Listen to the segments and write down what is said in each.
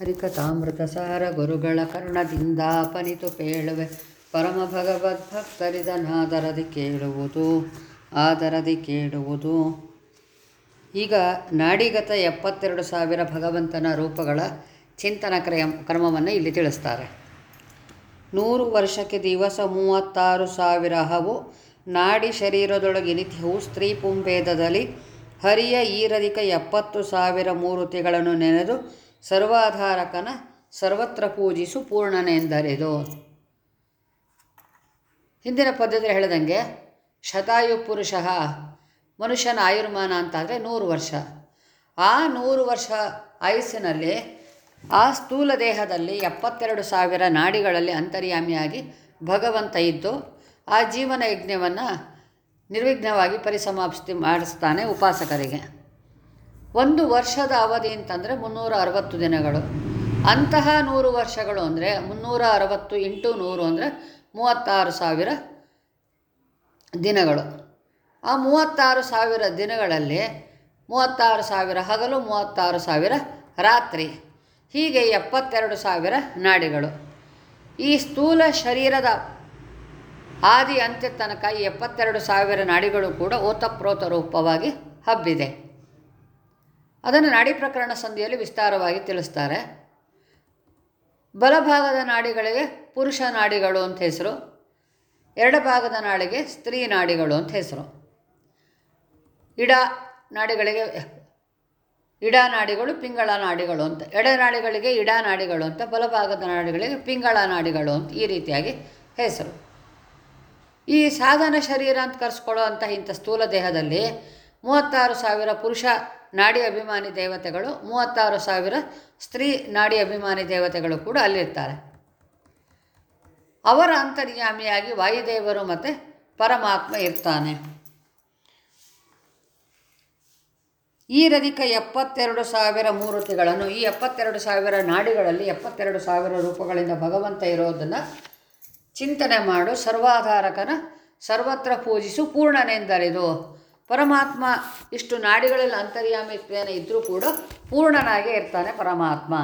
ಹರಿಕಥಾಮೃತ ಸಾರ ಗುರುಗಳ ಕರ್ಣದಿಂದಾಪನಿತು ಪೇಳುವೆ ಪರಮ ಭಗವದ್ಭಕ್ತರಿದನಾದರದಿ ಕೇಳುವುದು, ಆದರದಿ ಕೇಳುವುದು. ಈಗ ನಾಡಿಗತ ಎಪ್ಪತ್ತೆರಡು ಸಾವಿರ ಭಗವಂತನ ರೂಪಗಳ ಚಿಂತನ ಕ್ರಯ, ಕ್ರಮವನ್ನು ಇಲ್ಲಿ ತಿಳಿಸ್ತಾರೆ. ನೂರು ವರ್ಷಕ್ಕೆ ದಿವಸ ಮೂವತ್ತಾರು ಸಾವಿರ ಹವು ನಾಡಿ ಶರೀರದೊಳಗೆ ನಿತ್ಯವು ಸ್ತ್ರೀ ಪುಂಭೇದದಲ್ಲಿ ಹರಿಯ ಈರದಿಕ ಎಪ್ಪತ್ತು ಸಾವಿರ ಮೂರುತಿಗಳನ್ನು ನೆನೆದು ಸರ್ವಾಧಾರಕನ ಸರ್ವತ್ರ ಪೂಜಿಸು ಪೂರ್ಣನೆಂದರಿದು ಹಿಂದಿನ ಪದ್ಯದಲ್ಲಿ ಹೇಳಿದಂಗೆ ಶತಾಯು ಪುರುಷ ಮನುಷ್ಯನ ಆಯುರ್ಮಾನ ಅಂತಾದರೆ ನೂರು ವರ್ಷ. ಆ ನೂರು ವರ್ಷ ಆಯುಸ್ಸಿನಲ್ಲಿ ಆ ಸ್ಥೂಲ ದೇಹದಲ್ಲಿ ಎಪ್ಪತ್ತೆರಡು ಸಾವಿರ ನಾಡಿಗಳಲ್ಲಿ ಅಂತರ್ಯಾಮಿಯಾಗಿ ಭಗವಂತ ಇದ್ದು ಆ ಜೀವನ ಯಜ್ಞವನ್ನು ನಿರ್ವಿಘ್ನವಾಗಿ ಪರಿಸಮಾಪ್ತಿ ಮಾಡಿಸ್ತಾನೆ ಉಪಾಸಕರಿಗೆ. ಒಂದು ವರ್ಷದ ಅವಧಿ ಅಂತಂದರೆ ಮುನ್ನೂರ ಅರವತ್ತು ದಿನಗಳು. ಅಂತಹ ನೂರು ವರ್ಷಗಳು ಅಂದರೆ ಮುನ್ನೂರ ಅರವತ್ತು ಇಂಟು ನೂರು ಅಂದರೆ ಮೂವತ್ತಾರು ಸಾವಿರ ದಿನಗಳು. ಆ ಮೂವತ್ತಾರು ಸಾವಿರ ದಿನಗಳಲ್ಲಿ ಮೂವತ್ತಾರು ಸಾವಿರ ಹಗಲು, ಮೂವತ್ತಾರು ಸಾವಿರ ರಾತ್ರಿ, ಹೀಗೆ ಎಪ್ಪತ್ತೆರಡು ಸಾವಿರ ನಾಡಿಗಳು. ಈ ಸ್ಥೂಲ ಶರೀರದ ಆದಿ ಅಂತ್ಯ ತನಕ ಈ ಎಪ್ಪತ್ತೆರಡು ಸಾವಿರ ನಾಡಿಗಳು ಕೂಡ ಓತಪ್ರೋತ ರೂಪವಾಗಿ ಹಬ್ಬಿದೆ. ಅದನ್ನು ನಾಡಿ ಪ್ರಕರಣ ಸಂಧಿಯಲ್ಲಿ ವಿಸ್ತಾರವಾಗಿ ತಿಳಿಸ್ತಾರೆ. ಬಲಭಾಗದ ನಾಡಿಗಳಿಗೆ ಪುರುಷ ನಾಡಿಗಳು ಅಂತ ಹೆಸರು ಎಡಭಾಗದ ನಾಡಿಗೆ ಸ್ತ್ರೀ ನಾಡಿಗಳು ಅಂತ ಹೆಸರು. ಇಡ ನಾಡಿಗಳಿಗೆ, ಇಡ ನಾಡಿಗಳು ಪಿಂಗಳ ನಾಡಿಗಳು ಅಂತ, ಎಡ ನಾಡಿಗಳಿಗೆ ಇಡ ನಾಡಿಗಳು ಅಂತ, ಬಲಭಾಗದ ನಾಡಿಗಳಿಗೆ ಪಿಂಗಳ ನಾಡಿಗಳು ಅಂತ ಈ ರೀತಿಯಾಗಿ ಹೆಸರು. ಈ ಸಾಧನ ಶರೀರ ಅಂತ ಕರೆಸ್ಕೊಳ್ಳೋ ಅಂಥ ಇಂಥ ಸ್ಥೂಲ ದೇಹದಲ್ಲಿ ಮೂವತ್ತಾರು ಸಾವಿರ ಪುರುಷ ನಾಡಿ ಅಭಿಮಾನಿ ದೇವತೆಗಳು, ಮೂವತ್ತಾರು ಸಾವಿರ ಸ್ತ್ರೀ ನಾಡಿ ಅಭಿಮಾನಿ ದೇವತೆಗಳು ಕೂಡ ಅಲ್ಲಿರ್ತಾರೆ. ಅವರ ಅಂತರ್ಯಾಮಿಯಾಗಿ ವಾಯುದೇವರು ಮತ್ತು ಪರಮಾತ್ಮ ಇರ್ತಾನೆ. ಈ ರದಿಕ ಎಪ್ಪತ್ತೆರಡು ಸಾವಿರ ಮೂರ್ತಿಗಳನ್ನು, ಈ ಎಪ್ಪತ್ತೆರಡು ಸಾವಿರ ನಾಡಿಗಳಲ್ಲಿ ಎಪ್ಪತ್ತೆರಡು ಸಾವಿರ ರೂಪಗಳಿಂದ ಭಗವಂತ ಇರೋದನ್ನು ಚಿಂತನೆ ಮಾಡು, ಸರ್ವಾಧಾರಕನ ಸರ್ವತ್ರ ಪೂಜಿಸು, ಪೂರ್ಣನೆಂದರಿದು. ಪರಮಾತ್ಮ ಇಷ್ಟು ನಾಡಿಗಳಲ್ಲಿ ಅಂತರ್ಯಾಮಿತ್ವೇನ ಇದ್ದರೂ ಕೂಡ ಪೂರ್ಣನಾಗೇ ಇರ್ತಾನೆ ಪರಮಾತ್ಮ.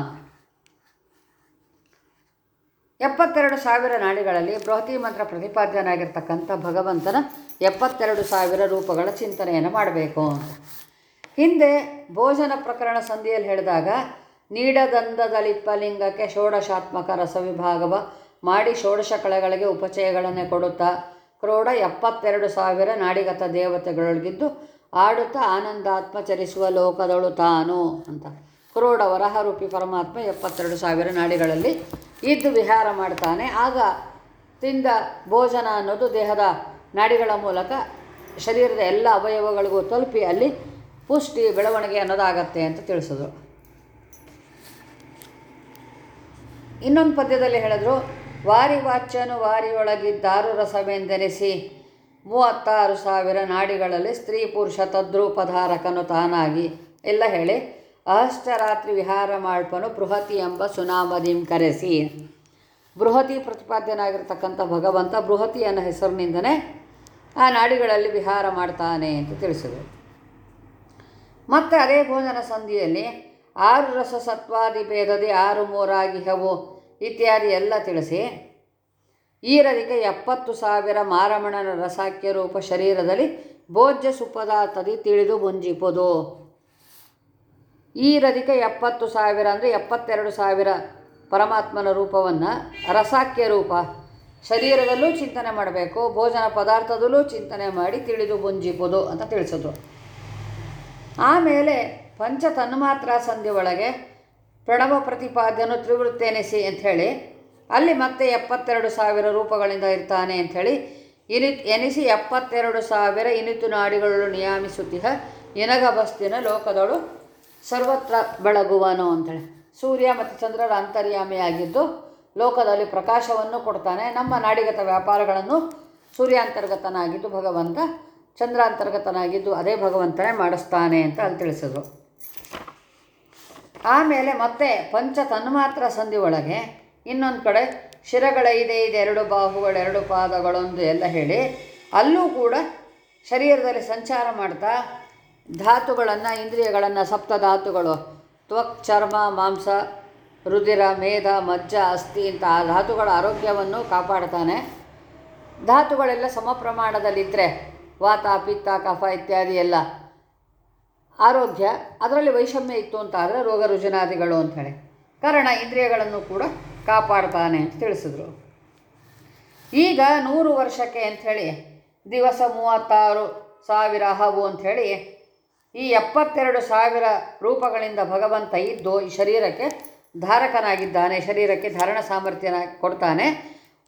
ಎಪ್ಪತ್ತೆರಡು ಸಾವಿರ ನಾಡಿಗಳಲ್ಲಿ ಬೃಹತಿ ಮಂತ್ರ ಪ್ರತಿಪಾದ್ಯನಾಗಿರ್ತಕ್ಕಂಥ ಭಗವಂತನ ಎಪ್ಪತ್ತೆರಡು ಸಾವಿರ ರೂಪಗಳ ಚಿಂತನೆಯನ್ನು ಮಾಡಬೇಕು ಅಂತ. ಹಿಂದೆ ಭೋಜನ ಪ್ರಕರಣ ಸಂಧಿಯಲ್ಲಿ ಹೇಳಿದಾಗ ನೀಡದಂದದಲಿಪ್ಪಲಿಂಗಕ್ಕೆ ಷೋಡಶಾತ್ಮಕ ರಸವಿಭಾಗವ ಮಾಡಿ ಷೋಡಶ ಕಳೆಗಳಿಗೆ ಉಪಚಯಗಳನ್ನೇ ಕೊಡುತ್ತಾ ಕ್ರೋಢ ಎಪ್ಪತ್ತೆರಡು ಸಾವಿರ ನಾಡಿಗತ ದೇವತೆಗಳೊಳಗಿದ್ದು ಆಡುತ್ತಾ ಆನಂದಾತ್ಮ ಚರಿಸುವ ಲೋಕದಳು ತಾನು ಅಂತ. ಕ್ರೋಢ ವರಹರೂಪಿ ಪರಮಾತ್ಮ ಎಪ್ಪತ್ತೆರಡು ಸಾವಿರ ನಾಡಿಗಳಲ್ಲಿ ಇದ್ದು ವಿಹಾರ ಮಾಡ್ತಾನೆ. ಆಗ ತಿಂದ ಭೋಜನ ಅನ್ನೋದು ದೇಹದ ನಾಡಿಗಳ ಮೂಲಕ ಶರೀರದ ಎಲ್ಲ ಅವಯವಗಳಿಗೂ ತಲುಪಿ ಅಲ್ಲಿ ಪುಷ್ಟಿ, ಬೆಳವಣಿಗೆ ಅನ್ನೋದಾಗತ್ತೆ ಅಂತ ತಿಳಿಸಿದ್ರು. ಇನ್ನೊಂದು ಪದ್ಯದಲ್ಲಿ ಹೇಳಿದ್ರು ವಾರಿ ವಾಚ್ಯನು ವಾರಿಯೊಳಗಿದ್ದಾರು ರಸವೆಂದೆನಿಸಿ. ಮೂವತ್ತಾರು ಸಾವಿರ ನಾಡಿಗಳಲ್ಲಿ ಸ್ತ್ರೀ ಪುರುಷ ತದ್ರೂಪಧಾರಕನು ತಾನಾಗಿ. ಎಲ್ಲ ಹೇಳಿ ಅಹಷ್ಟರಾತ್ರಿ ವಿಹಾರ ಮಾಡ್ಪನು ಬೃಹತಿ ಎಂಬ ಸುನಾಮದಿಂ ಕರೆಸಿ. ಬೃಹತಿ ಪ್ರತಿಪಾದ್ಯನಾಗಿರ್ತಕ್ಕಂಥ ಭಗವಂತ ಬೃಹತಿ ಅನ್ನೋ ಹೆಸರಿನಿಂದನೇ ಆ ನಾಡಿಗಳಲ್ಲಿ ವಿಹಾರ ಮಾಡ್ತಾನೆ ಅಂತ ತಿಳಿಸಿದರು ಮತ್ತು ಅದೇ ಭೋಜನ ಸಂಧಿಯಲ್ಲಿ ಆರು ರಸ ಸತ್ವಾದಿ ಭೇದದಿ ಆರು ಮೂರಾಗಿ ಹವು. ಇತ್ಯಾದಿ ಎಲ್ಲ ತಿಳಿಸಿ. ಈರರಿಗೆ ಎಪ್ಪತ್ತು ಸಾವಿರ ಮಾರಮಣನ ರಸಾಖ್ಯ ರೂಪ ಶರೀರದಲ್ಲಿ ಭೋಜ್ಯ ಸುಪದಾರ್ಥದಿ ತಿಳಿದು ಮುಂಜಿಪುದು. ಈರದಿಕ ಎಪ್ಪತ್ತು ಸಾವಿರ ಅಂದರೆ ಎಪ್ಪತ್ತೆರಡು ಸಾವಿರ ಪರಮಾತ್ಮನ ರೂಪವನ್ನು ರಸಾಖ್ಯ ರೂಪ ಶರೀರದಲ್ಲೂ ಚಿಂತನೆ ಮಾಡಬೇಕು, ಭೋಜನ ಪದಾರ್ಥದಲ್ಲೂ ಚಿಂತನೆ ಮಾಡಿ ತಿಳಿದು ಮುಂಜಿಪುದು ಅಂತ ತಿಳಿಸೋದು. ಆಮೇಲೆ ಪಂಚ ತನ್ಮಾತ್ರ ಸಂಧಿ ಒಳಗೆ ಪ್ರಣವ ಪ್ರತಿಪಾದ್ಯನು ಅಂತ ಅಂಥೇಳಿ ಅಲ್ಲಿ ಮತ್ತೆ ಎಪ್ಪತ್ತೆರಡು ಸಾವಿರ ರೂಪಗಳಿಂದ ಇರ್ತಾನೆ ಅಂಥೇಳಿ ಇನಿ, ಎನಿಸಿ ಎಪ್ಪತ್ತೆರಡು ಸಾವಿರ ಇನಿತು ನಾಡಿಗಳು ನಿಯಾಮಿಸುತ್ತಿಹ ಇನಗಬಸ್ತಿನ ಲೋಕದಳು ಸರ್ವತ್ರ ಬೆಳಗುವನು ಅಂಥೇಳಿ ಸೂರ್ಯ ಮತ್ತು ಚಂದ್ರರ ಅಂತರ್ಯಾಮಿಯಾಗಿದ್ದು ಲೋಕದಲ್ಲಿ ಪ್ರಕಾಶವನ್ನು ಕೊಡ್ತಾನೆ. ನಮ್ಮ ನಾಡಿಗತ ವ್ಯಾಪಾರಗಳನ್ನು ಸೂರ್ಯಾಂತರ್ಗತನಾಗಿದ್ದು ಭಗವಂತ, ಚಂದ್ರಾಂತರ್ಗತನಾಗಿದ್ದು ಅದೇ ಭಗವಂತನೇ ಮಾಡಿಸ್ತಾನೆ ಅಂತ ಅಲ್ಲಿ ತಿಳಿಸಿದ್ರು ಆಮೇಲೆ ಮತ್ತೆ ಪಂಚ ತನ್ಮಾತ್ರ ಸಂಧಿ ಒಳಗೆ ಇನ್ನೊಂದು ಕಡೆ ಶಿರಗಳ ಇದೆ ಇದೆ, ಎರಡು ಬಾಹುಗಳು, ಎರಡು ಪಾದಗಳೊಂದು ಎಲ್ಲ ಹೇಳಿ ಅಲ್ಲೂ ಕೂಡ ಶರೀರದಲ್ಲಿ ಸಂಚಾರ ಮಾಡ್ತಾ ಧಾತುಗಳನ್ನು, ಇಂದ್ರಿಯಗಳನ್ನು, ಸಪ್ತ ಧಾತುಗಳು, ತ್ವಕ್, ಚರ್ಮ, ಮಾಂಸ ರುದಿರ ಮೇಧ ಮಜ್ಜ, ಅಸ್ಥಿ ಇಂಥ ಆ ಧಾತುಗಳ ಆರೋಗ್ಯವನ್ನು ಕಾಪಾಡ್ತಾನೆ. ಧಾತುಗಳೆಲ್ಲ ಸಮ ಪ್ರಮಾಣದಲ್ಲಿದ್ದರೆ ವಾತ, ಪಿತ್ತ, ಕಫ ಇತ್ಯಾದಿ ಎಲ್ಲ ಆರೋಗ್ಯ, ಅದರಲ್ಲಿ ವೈಷಮ್ಯ ಇತ್ತು ಅಂತ ಆದರೆ ರೋಗ ರುಜಿನಾದಿಗಳು ಅಂಥೇಳಿ ಕಾರಣ ಇಂದ್ರಿಯಗಳನ್ನು ಕೂಡ ಕಾಪಾಡ್ತಾನೆ ಅಂತ ತಿಳಿಸಿದ್ರು. ಈಗ ನೂರು ವರ್ಷಕ್ಕೆ ಅಂಥೇಳಿ ದಿವಸ ಮೂವತ್ತಾರು ಸಾವಿರ ಹವು ಅಂಥೇಳಿ ಈ ಎಪ್ಪತ್ತೆರಡು ಸಾವಿರ ರೂಪಗಳಿಂದ ಭಗವಂತ ಇದ್ದು ಈ ಶರೀರಕ್ಕೆ ಧಾರಕನಾಗಿದ್ದಾನೆ, ಶರೀರಕ್ಕೆ ಧಾರಣ ಸಾಮರ್ಥ್ಯನ ಕೊಡ್ತಾನೆ,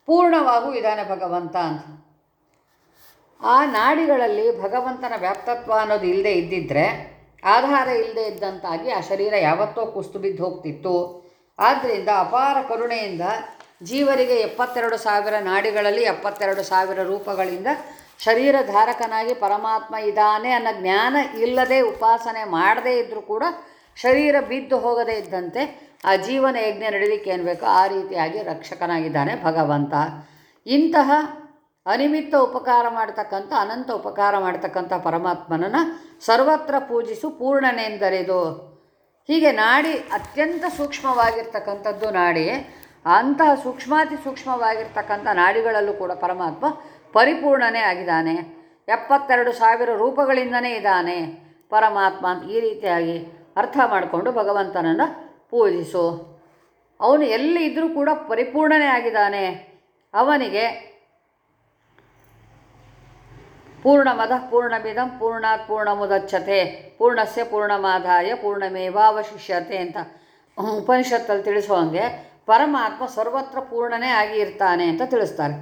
ಪೂರ್ಣವಾಗೂ ಇದ್ದಾನೆ ಭಗವಂತ ಅಂತ. ಆ ನಾಡಿಗಳಲ್ಲಿ ಭಗವಂತನ ವ್ಯಾಪ್ತತ್ವ ಅನ್ನೋದು ಇಲ್ಲದೆ ಇದ್ದಿದ್ದರೆ ಆಧಾರ ಇಲ್ಲದೆ ಇದ್ದಂತಾಗಿ ಆ ಶರೀರ ಯಾವತ್ತೋ ಕುಸ್ತು ಬಿದ್ದು ಹೋಗ್ತಿತ್ತು. ಆದ್ದರಿಂದ ಅಪಾರ ಕರುಣೆಯಿಂದ ಜೀವರಿಗೆ ಎಪ್ಪತ್ತೆರಡು ಸಾವಿರ ನಾಡಿಗಳಲ್ಲಿ ಎಪ್ಪತ್ತೆರಡು ಸಾವಿರ ರೂಪಗಳಿಂದ ಶರೀರ ಧಾರಕನಾಗಿ ಪರಮಾತ್ಮ ಇದ್ದಾನೆ ಅನ್ನೋ ಜ್ಞಾನ ಇಲ್ಲದೆ ಉಪಾಸನೆ ಮಾಡದೇ ಇದ್ದರೂ ಕೂಡ ಶರೀರ ಬಿದ್ದು ಹೋಗದೇ ಇದ್ದಂತೆ ಆ ಜೀವನ ಯಜ್ಞ ನಡೀಲಿಕ್ಕೆ ಏನು ಬೇಕೋ? ಆ ರೀತಿಯಾಗಿ ರಕ್ಷಕನಾಗಿದ್ದಾನೆ ಭಗವಂತ. ಇಂತಹ ಅನಿಮಿತ್ತ ಉಪಕಾರ ಮಾಡ್ತಕ್ಕಂಥ, ಅನಂತ ಉಪಕಾರ ಮಾಡ್ತಕ್ಕಂಥ ಪರಮಾತ್ಮನನ್ನು ಸರ್ವತ್ರ ಪೂಜಿಸು ಪೂರ್ಣನೆಂದರಿದು ಹೀಗೆ ನಾಡಿ ಅತ್ಯಂತ ಸೂಕ್ಷ್ಮವಾಗಿರ್ತಕ್ಕಂಥದ್ದು ನಾಡಿ ಅಂತಹ ಸೂಕ್ಷ್ಮಾತಿ ಸೂಕ್ಷ್ಮವಾಗಿರ್ತಕ್ಕಂಥ ನಾಡಿಗಳಲ್ಲೂ ಕೂಡ ಪರಮಾತ್ಮ ಪರಿಪೂರ್ಣನೇ ಆಗಿದ್ದಾನೆ. ಎಪ್ಪತ್ತೆರಡು ಸಾವಿರ ರೂಪಗಳಿಂದನೇ ಇದ್ದಾನೆ ಪರಮಾತ್ಮ ಈ ರೀತಿಯಾಗಿ ಅರ್ಥ ಮಾಡಿಕೊಂಡು ಭಗವಂತನನ್ನು ಪೂಜಿಸು. ಅವನು ಎಲ್ಲಿ ಇದ್ದರೂ ಕೂಡ ಪರಿಪೂರ್ಣನೇ ಆಗಿದ್ದಾನೆ. ಅವನಿಗೆ ಪೂರ್ಣಮದ ಪೂರ್ಣಮಿದಂ ಪೂರ್ಣಾತ್ ಪೂರ್ಣಮುದಚ್ಛತೆ. ಪೂರ್ಣಸ್ಯ ಪೂರ್ಣಮಾದಾಯ ಪೂರ್ಣಮೇವಾವಶಿಷ್ಯತೆ ಅಂತ ಉಪನಿಷತ್ತಲ್ಲಿ ತಿಳಿಸೋ ಹಾಗೆ ಪರಮಾತ್ಮ ಸರ್ವತ್ರ ಪೂರ್ಣನೇ ಆಗಿ ಇರ್ತಾನೆ ಅಂತ ತಿಳಿಸ್ತಾರೆ.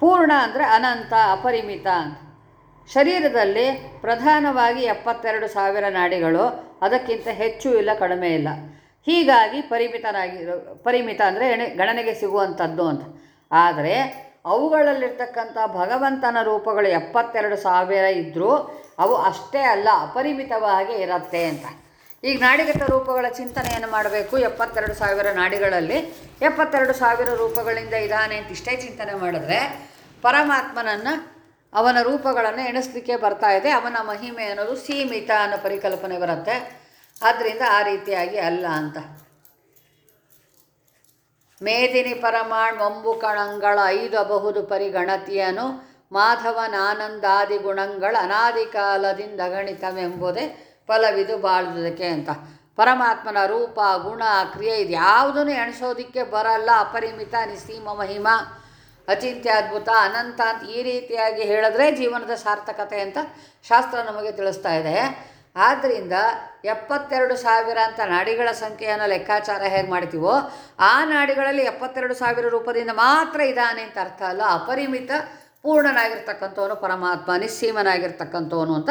ಪೂರ್ಣ ಅಂದರೆ ಅನಂತ, ಅಪರಿಮಿತ ಅಂತ. ಶರೀರದಲ್ಲಿ ಪ್ರಧಾನವಾಗಿ ಎಪ್ಪತ್ತೆರಡು ಸಾವಿರ ನಾಡಿಗಳು, ಅದಕ್ಕಿಂತ ಹೆಚ್ಚು ಇಲ್ಲ, ಕಡಿಮೆ ಇಲ್ಲ. ಹೀಗಾಗಿ ಪರಿಮಿತನಾಗಿರೋ ಪರಿಮಿತ ಅಂದರೆ ಗಣನೆಗೆ ಸಿಗುವಂಥದ್ದು ಅಂತ. ಆದರೆ ಅವುಗಳಲ್ಲಿರ್ತಕ್ಕಂಥ ಭಗವಂತನ ರೂಪಗಳು ಎಪ್ಪತ್ತೆರಡು ಸಾವಿರ ಇದ್ದರೂ ಅವು ಅಷ್ಟೇ ಅಲ್ಲ, ಅಪರಿಮಿತವಾಗಿ ಇರುತ್ತೆ ಅಂತ. ಈಗ ನಾಡಿಗತ ರೂಪಗಳ ಚಿಂತನೆಯನ್ನು ಮಾಡಬೇಕು? ಎಪ್ಪತ್ತೆರಡು ಸಾವಿರ ನಾಡಿಗಳಲ್ಲಿ ಎಪ್ಪತ್ತೆರಡು ಸಾವಿರ ರೂಪಗಳಿಂದ ಇದ್ದಾನೆ ಅಂತ ಇಷ್ಟೇ ಚಿಂತನೆ ಮಾಡಿದ್ರೆ ಪರಮಾತ್ಮನನ್ನು ಅವನ ರೂಪಗಳನ್ನು ಎಣಿಸ್ಲಿಕ್ಕೆ ಬರ್ತಾ ಇದೆ. ಅವನ ಮಹಿಮೆ ಅನ್ನೋದು ಸೀಮಿತ ಅನ್ನೋ ಪರಿಕಲ್ಪನೆ ಬರುತ್ತೆ. ಆದ್ದರಿಂದ ಆ ರೀತಿಯಾಗಿ ಅಲ್ಲ ಅಂತ. ಮೇದಿನಿ ಪರಮಾಣ್ ಒಂಬು ಕಣಂಗಳ ಐದು ಅಬಹುದು ಪರಿಗಣತಿಯನು. ಮಾಧವನಾನಂದಾದಿ ಗುಣಗಳ ಅನಾದಿ ಕಾಲದಿಂದ ಗಣಿತವೆಂಬುದೇ ಫಲವಿದು ಬಾಳುವುದಕ್ಕೆ ಅಂತ. ಪರಮಾತ್ಮನ ರೂಪ, ಗುಣ, ಕ್ರಿಯೆ ಇದು ಯಾವುದನ್ನು ಎಣಿಸೋದಕ್ಕೆ ಬರಲ್ಲ. ಅಪರಿಮಿತ ನಿಸೀಮ ಮಹಿಮ ಅಚಿಂತ್ಯದ್ಭುತ ಅನಂತ ಅಂತ ಈ ರೀತಿಯಾಗಿ ಹೇಳಿದ್ರೆ ಜೀವನದ ಸಾರ್ಥಕತೆ ಅಂತ ಶಾಸ್ತ್ರ ನಮಗೆ ತಿಳಿಸ್ತಾ ಇದೆ. ಆದ್ದರಿಂದ ಎಪ್ಪತ್ತೆರಡು ಸಾವಿರ ಅಂತ ನಾಡಿಗಳ ಸಂಖ್ಯೆಯನ್ನು ಲೆಕ್ಕಾಚಾರ ಹೇಗೆ ಮಾಡ್ತೀವೋ, ಆ ನಾಡಿಗಳಲ್ಲಿ ಎಪ್ಪತ್ತೆರಡು ಸಾವಿರ ರೂಪದಿಂದ ಮಾತ್ರ ಇದ್ದಾನೆ ಅಂತ ಅರ್ಥ ಅಲ್ಲ. ಅಪರಿಮಿತ ಪೂರ್ಣನಾಗಿರ್ತಕ್ಕಂಥವನು ಪರಮಾತ್ಮ, ನಿಸ್ಸೀಮನಾಗಿರ್ತಕ್ಕಂಥವನು ಅಂತ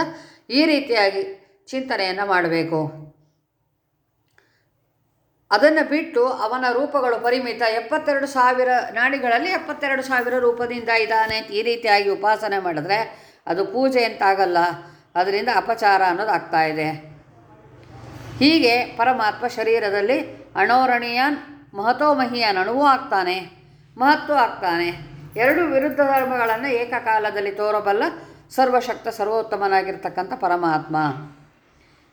ಈ ರೀತಿಯಾಗಿ ಚಿಂತನೆಯನ್ನು ಮಾಡಬೇಕು. ಅದನ್ನು ಬಿಟ್ಟು ಅವನ ರೂಪಗಳು ಪರಿಮಿತ ಎಪ್ಪತ್ತೆರಡು ಸಾವಿರ ನಾಡಿಗಳಲ್ಲಿ ಎಪ್ಪತ್ತೆರಡು ಸಾವಿರ ರೂಪದಿಂದ ಇದ್ದಾನೆ ಈ ರೀತಿಯಾಗಿ ಉಪಾಸನೆ ಮಾಡಿದ್ರೆ ಅದು ಪೂಜೆ ಅಂತಾಗಲ್ಲ ಅದರಿಂದ ಅಪಚಾರ ಅನ್ನೋದು ಆಗ್ತಾ ಇದೆ. ಹೀಗೆ ಪರಮಾತ್ಮ ಶರೀರದಲ್ಲಿ ಅಣೋರಣೀಯನ್, ಮಹತೋಮಹಿಯನ್ ಅಣುವೂ ಆಗ್ತಾನೆ, ಮಹತ್ವ ಆಗ್ತಾನೆ. ಎರಡು ವಿರುದ್ಧ ಧರ್ಮಗಳನ್ನು ಏಕಕಾಲದಲ್ಲಿ ತೋರಬಲ್ಲ ಸರ್ವಶಕ್ತ, ಸರ್ವೋತ್ತಮನಾಗಿರ್ತಕ್ಕಂಥ ಪರಮಾತ್ಮ.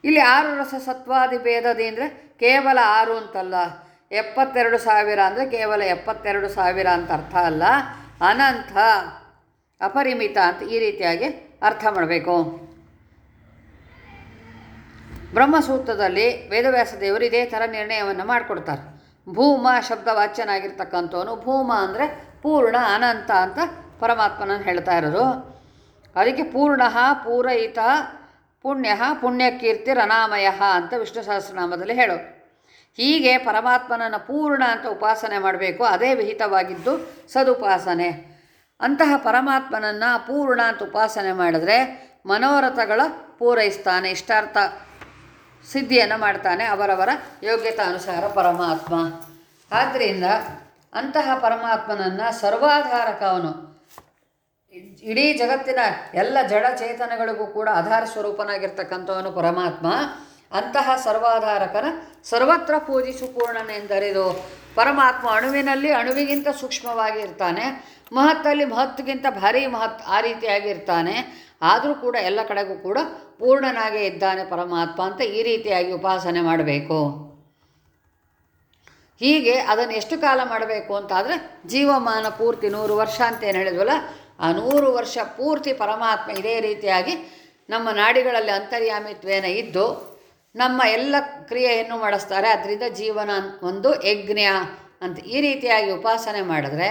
ಇಲ್ಲಿ ಆರು ರಸ ಸತ್ವಾದಿ ಭೇದದಿ ಅಂದರೆ ಕೇವಲ ಆರು ಅಂತಲ್ಲ. ಎಪ್ಪತ್ತೆರಡು ಸಾವಿರ ಅಂದರೆ ಕೇವಲ ಎಪ್ಪತ್ತೆರಡು ಸಾವಿರ ಅಂತ ಅರ್ಥ ಅಲ್ಲ. ಅನಂತ, ಅಪರಿಮಿತ ಅಂತ ಈ ರೀತಿಯಾಗಿ ಅರ್ಥ ಮಾಡಬೇಕು. ಬ್ರಹ್ಮಸೂತ್ರದಲ್ಲಿ ವೇದವ್ಯಾಸ ದೇವರು ಇದೇ ಥರ ನಿರ್ಣಯವನ್ನು ಮಾಡಿಕೊಡ್ತಾರೆ. ಭೂಮ ಶಬ್ದ ವಾಚ್ಯನಾಗಿರ್ತಕ್ಕಂಥವನು ಭೂಮ ಅಂದರೆ ಪೂರ್ಣ ಅನಂತ ಅಂತ ಪರಮಾತ್ಮನನ್ನು ಹೇಳ್ತಾ ಇರೋದು. ಅದಕ್ಕೆ ಪೂರ್ಣ ಪೂರಯಿತ ಪುಣ್ಯ ಪುಣ್ಯಕೀರ್ತಿ ರನಾಮಯ ಅಂತ ವಿಷ್ಣು ಸಹಸ್ರನಾಮದಲ್ಲಿ ಹೇಳೋದು. ಹೀಗೆ ಪರಮಾತ್ಮನನ್ನು ಪೂರ್ಣ ಅಂತ ಉಪಾಸನೆ ಮಾಡಬೇಕು, ಅದೇ ವಿಹಿತವಾಗಿದ್ದು ಸದುಪಾಸನೆ. ಅಂತಹ ಪರಮಾತ್ಮನನ್ನು ಪೂರ್ಣ ಅಂತ ಉಪಾಸನೆ ಮಾಡಿದ್ರೆ ಮನೋರಥಗಳ ಪೂರೈಸ್ತಾನೆ ಇಷ್ಟಾರ್ಥ. ಸಿದ್ಧಿಯನ್ನು ಮಾಡ್ತಾನೆ ಅವರವರ ಯೋಗ್ಯತಾನುಸಾರ ಪರಮಾತ್ಮ. ಆದ್ದರಿಂದ ಅಂತಹ ಪರಮಾತ್ಮನನ್ನು ಸರ್ವಾಧಾರಕವನು ಇಡೀ ಜಗತ್ತಿನ ಎಲ್ಲ ಜಡ ಚೇತನಗಳಿಗೂ ಕೂಡ ಆಧಾರ ಸ್ವರೂಪನಾಗಿರ್ತಕ್ಕಂಥವನು ಪರಮಾತ್ಮ. ಅಂತಹ ಸರ್ವಾಧಾರಕನ ಸರ್ವತ್ರ ಪೂಜಿಸು ಪೂರ್ಣನೆಂದರಿದು ಪರಮಾತ್ಮ ಅಣುವಿನಲ್ಲಿ ಅಣುವಿಗಿಂತ ಸೂಕ್ಷ್ಮವಾಗಿ ಇರ್ತಾನೆ. ಮಹತ್ತಲ್ಲಿ ಮಹತ್ಗಿಂತ ಭಾರಿ ಮಹತ್ ಆ ರೀತಿಯಾಗಿ ಇರ್ತಾನೆ. ಆದರೂ ಕೂಡ ಎಲ್ಲ ಕಡೆಗೂ ಕೂಡ ಪೂರ್ಣನಾಗೇ ಇದ್ದಾನೆ ಪರಮಾತ್ಮ ಅಂತ ಈ ರೀತಿಯಾಗಿ ಉಪಾಸನೆ ಮಾಡಬೇಕು. ಹೀಗೆ ಅದನ್ನು ಎಷ್ಟು ಕಾಲ ಮಾಡಬೇಕು ಅಂತಾದರೆ ಜೀವಮಾನ ಪೂರ್ತಿ ನೂರು ವರ್ಷ ಅಂತ ಏನು ಹೇಳಿದ್ವಲ್ಲ, ಆ ನೂರು ವರ್ಷ ಪೂರ್ತಿ ಪರಮಾತ್ಮ ಇದೇ ರೀತಿಯಾಗಿ ನಮ್ಮ ನಾಡಿಗಳಲ್ಲಿ ಅಂತರ್ಯಾಮಿತ್ವೇನ ಇದ್ದು ನಮ್ಮ ಎಲ್ಲ ಕ್ರಿಯೆಯನ್ನು ಮಾಡಿಸ್ತಾರೆ. ಅದರಿಂದ ಜೀವನ ಒಂದು ಯಜ್ಞ ಅಂತ ಈ ರೀತಿಯಾಗಿ ಉಪಾಸನೆ ಮಾಡಿದ್ರೆ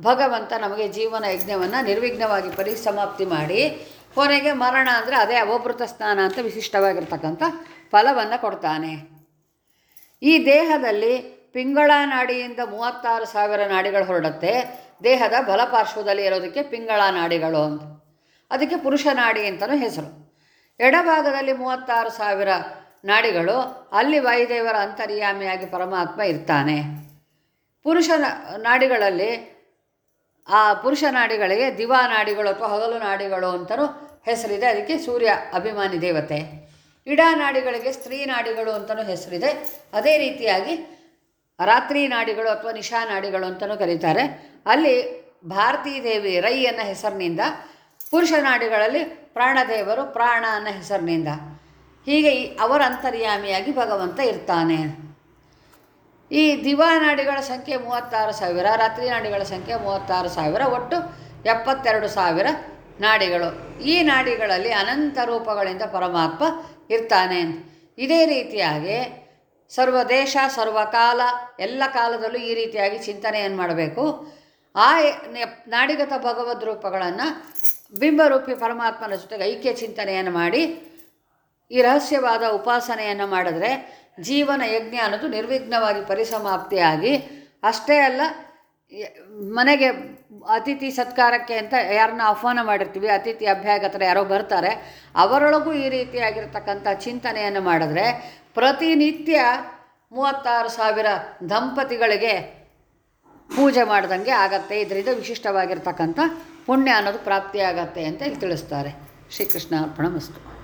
ಭಗವಂತ ನಮಗೆ ಜೀವನ ಯಜ್ಞವನ್ನು ನಿರ್ವಿಘ್ನವಾಗಿ ಪರಿಸಮಾಪ್ತಿ ಮಾಡಿ, ಕೊನೆಗೆ ಮರಣ ಅಂದರೆ ಅದೇ ಅವಭೃತ ಸ್ನಾನ ಅಂತ ವಿಶಿಷ್ಟವಾಗಿರ್ತಕ್ಕಂಥ ಫಲವನ್ನು ಕೊಡ್ತಾನೆ. ಈ ದೇಹದಲ್ಲಿ ಪಿಂಗಳ ನಾಡಿಯಿಂದ ಮೂವತ್ತಾರು ಸಾವಿರ ನಾಡಿಗಳು ಹೊರಡುತ್ತೆ. ದೇಹದ ಬಲಪಾರ್ಶ್ವದಲ್ಲಿ ಇರೋದಕ್ಕೆ ಪಿಂಗಳ ನಾಡಿಗಳು ಅಂತ. ಅದಕ್ಕೆ ಪುರುಷ ನಾಡಿ ಅಂತಲೂ ಹೆಸರು. ಎಡಭಾಗದಲ್ಲಿ ಮೂವತ್ತಾರು ಸಾವಿರ ನಾಡಿಗಳು, ಅಲ್ಲಿ ವಾಯುದೇವರ ಅಂತರ್ಯಾಮಿಯಾಗಿ ಪರಮಾತ್ಮ ಇರ್ತಾನೆ. ಪುರುಷ ನಾಡಿಗಳಲ್ಲಿ ಆ ಪುರುಷ ನಾಡಿಗಳಿಗೆ ದಿವಾ ನಾಡಿಗಳು ಅಥವಾ ಹಗಲು ನಾಡಿಗಳು ಅಂತಲೂ ಹೆಸರಿದೆ. ಅದಕ್ಕೆ ಸೂರ್ಯ ಅಭಿಮಾನಿ ದೇವತೆ. ಇಡಾ ನಾಡಿಗಳಿಗೆ ಸ್ತ್ರೀ ನಾಡಿಗಳು ಅಂತಲೂ ಹೆಸರಿದೆ. ಅದೇ ರೀತಿಯಾಗಿ ರಾತ್ರಿ ನಾಡಿಗಳು ಅಥವಾ ನಿಶಾ ನಾಡಿಗಳು ಅಂತಲೂ ಕರೀತಾರೆ. ಅಲ್ಲಿ ಭಾರತೀ ದೇವಿ ರೈ ಅನ್ನೋ ಹೆಸರಿನಿಂದ, ಪುರುಷ ನಾಡಿಗಳಲ್ಲಿ ಪ್ರಾಣದೇವರು ಪ್ರಾಣ ಅನ್ನೋ ಹೆಸರಿನಿಂದ. ಹೀಗೆ ಅವರ ಅಂತರ್ಯಾಮಿಯಾಗಿ ಭಗವಂತ ಇರ್ತಾನೆ. ಈ ದಿವಾನಾಡಿಗಳ ಸಂಖ್ಯೆ ಮೂವತ್ತಾರು ಸಾವಿರ, ರಾತ್ರಿ ನಾಡಿಗಳ ಸಂಖ್ಯೆ ಮೂವತ್ತಾರು ಸಾವಿರ, ಒಟ್ಟು ಎಪ್ಪತ್ತೆರಡು ಸಾವಿರ ನಾಡಿಗಳು. ಈ ನಾಡಿಗಳಲ್ಲಿ ಅನಂತ ರೂಪಗಳಿಂದ ಪರಮಾತ್ಮ ಇರ್ತಾನೆ. ಇದೇ ರೀತಿಯಾಗಿ ಸರ್ವ ದೇಶ ಸರ್ವಕಾಲ, ಎಲ್ಲ ಕಾಲದಲ್ಲೂ ಈ ರೀತಿಯಾಗಿ ಚಿಂತನೆಯನ್ನು ಮಾಡಬೇಕು? ಆ ನಾಡಿಗತ ಭಗವದ್ ರೂಪಗಳನ್ನು ಬಿಂಬರೂಪಿ ಪರಮಾತ್ಮನ ಜೊತೆಗೆ ಐಕ್ಯ ಚಿಂತನೆಯನ್ನು ಮಾಡಿ ಈ ರಹಸ್ಯವಾದ ಉಪಾಸನೆಯನ್ನು ಮಾಡಿದ್ರೆ ಜೀವನ ಯಜ್ಞ ಅನ್ನೋದು ನಿರ್ವಿಘ್ನವಾಗಿ ಪರಿಸಮಾಪ್ತಿಯಾಗಿ ಅಷ್ಟೇ ಅಲ್ಲ ಮನೆಗೆ ಅತಿಥಿ ಸತ್ಕಾರಕ್ಕೆ ಅಂತ ಯಾರನ್ನ ಆಹ್ವಾನ ಮಾಡಿರ್ತೀವಿ, ಅತಿಥಿ ಅಭ್ಯಾಗತರ ಯಾರೋ ಬರ್ತಾರೆ, ಅವರೊಳಗೂ ಈ ರೀತಿಯಾಗಿರ್ತಕ್ಕಂಥ ಚಿಂತನೆಯನ್ನು ಮಾಡಿದ್ರೆ ಪ್ರತಿನಿತ್ಯ ಮೂವತ್ತಾರು ಸಾವಿರ ದಂಪತಿಗಳಿಗೆ ಪೂಜೆ ಮಾಡ್ದಂಗೆ ಆಗತ್ತೆ. ಇದರಿಂದ ವಿಶಿಷ್ಟವಾಗಿರ್ತಕ್ಕಂಥ ಪುಣ್ಯ ಅನ್ನೋದು ಪ್ರಾಪ್ತಿಯಾಗತ್ತೆ ಅಂತ ಇಲ್ಲಿ ತಿಳಿಸ್ತಾರೆ. ಶ್ರೀಕೃಷ್ಣ ಅರ್ಪಣ ಮಸ್ತು.